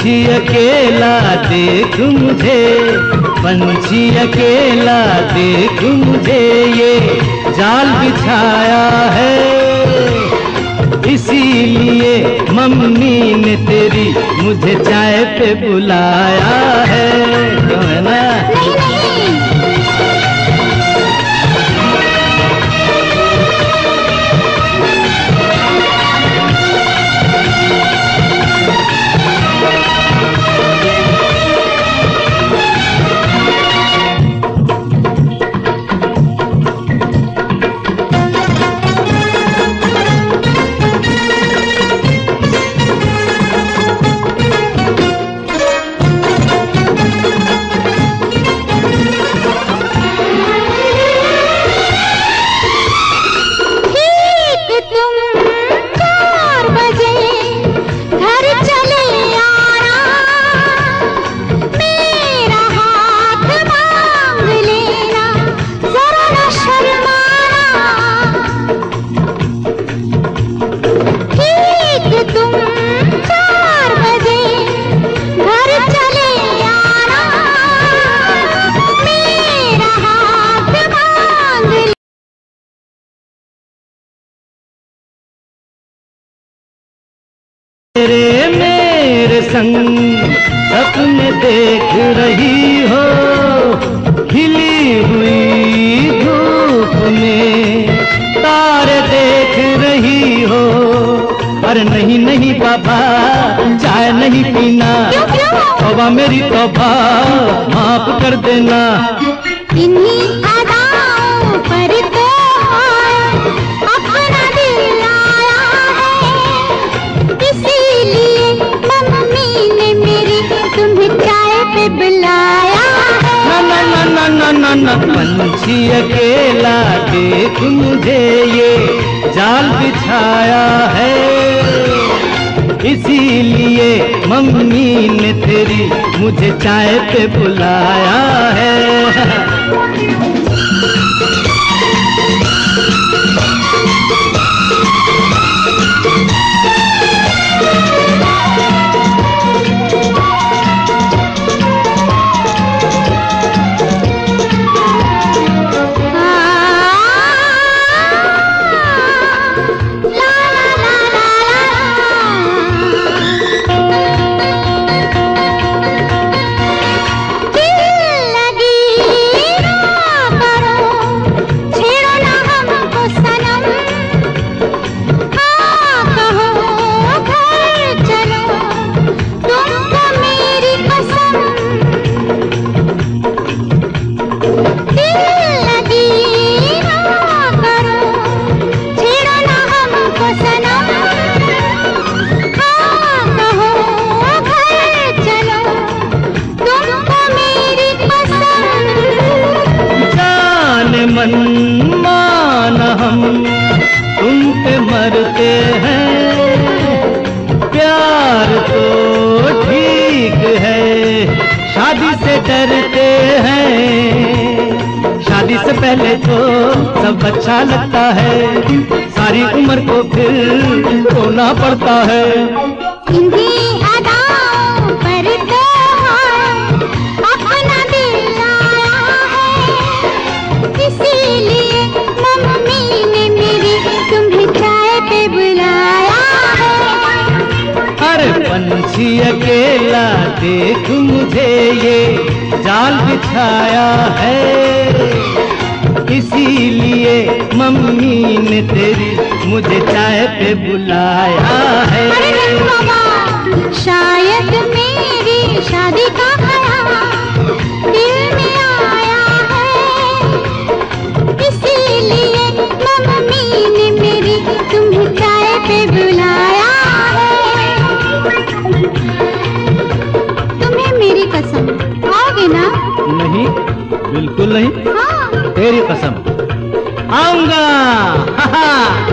पंछी अकेला देख मुझे, पंछी अकेला देख मुझे, ये जाल बिछाया है। इसीलिए मम्मी ने तेरी मुझे चाय पे बुलाया है। तो ना? मेरे मेरे संग सपने देख रही हो खिली हुई धूप में तारे देख रही हो। पर नहीं नहीं बाबा चाय नहीं पीना। तोबा मेरी तोबा माफ़ कर देना। इन्हीं पर पंछी अकेला, देख मुझे ये जाल बिछाया है। इसीलिए मम्मी ने तेरी मुझे चाय पे बुलाया है। शादी से डरते हैं। शादी से पहले तो सब अच्छा लगता है। सारी उम्र को फिर रोना पड़ता है। अरे पंछी अकेला देख मुझे ये जाल बिछाया है। इसीलिए मम्मी ने तेरी मुझे चाय पे बुलाया है। शायद नहीं